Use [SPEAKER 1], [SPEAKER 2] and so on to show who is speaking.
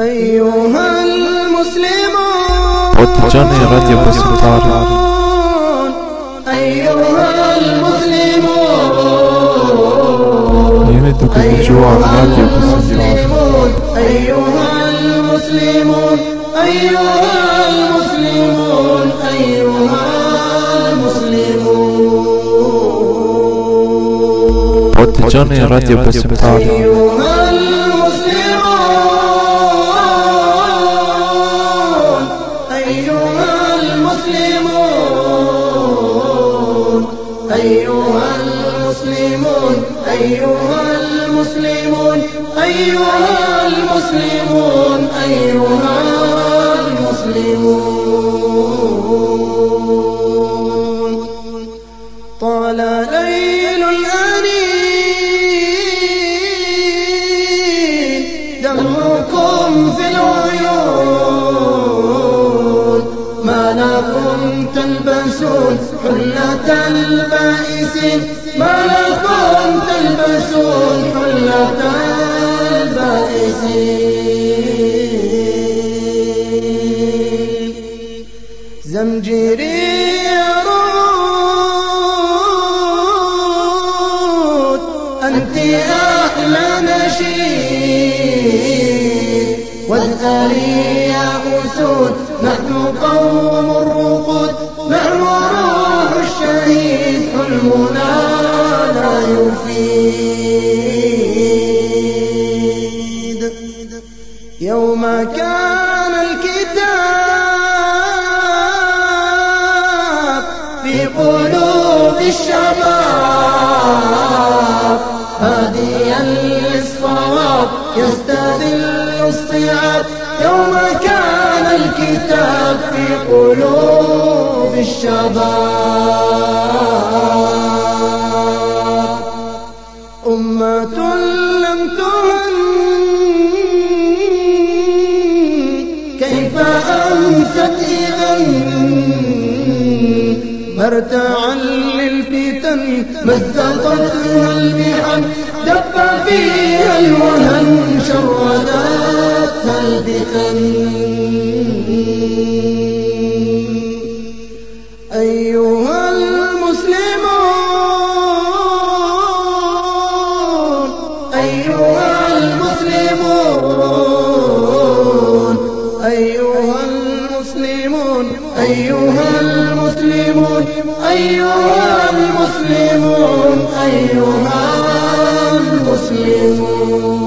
[SPEAKER 1] أيها المسلمون
[SPEAKER 2] واتجاني راديو بسطار
[SPEAKER 1] أيها المسلمون
[SPEAKER 2] يمدك بالجوع راديو بسطار
[SPEAKER 1] المسلمون أيها المسلمون أيها المسلمون أيها المسلمون.
[SPEAKER 2] واتجاني راديو بسطار
[SPEAKER 1] أيها المسلمون أيها المسلمون. أيها المسلمون أيها المسلمون أيها المسلمون أيها المسلمون. طال ليل الأنين دمكم في العيون. تلبسون حلة البائسين ما لكم تلبسون حلة البائسين زمجيري رود أنت أحلى نشيد. واذكري يا أسود نحن قوم الرقود. حلمنا لا يفيد. يوم كان الكتاب في قلوب الشباب هاديا للصواب يستذل الصعاب يوم كان الكتاب في قلوب الشباب. كيف أنستي أمن مرتعا للفتن مزقتها المحن دب فيها الوهن شردتها البخن أيها المسلم أيها المسلمون أيها المسلمون أيها المسلمون أيها المسلمون.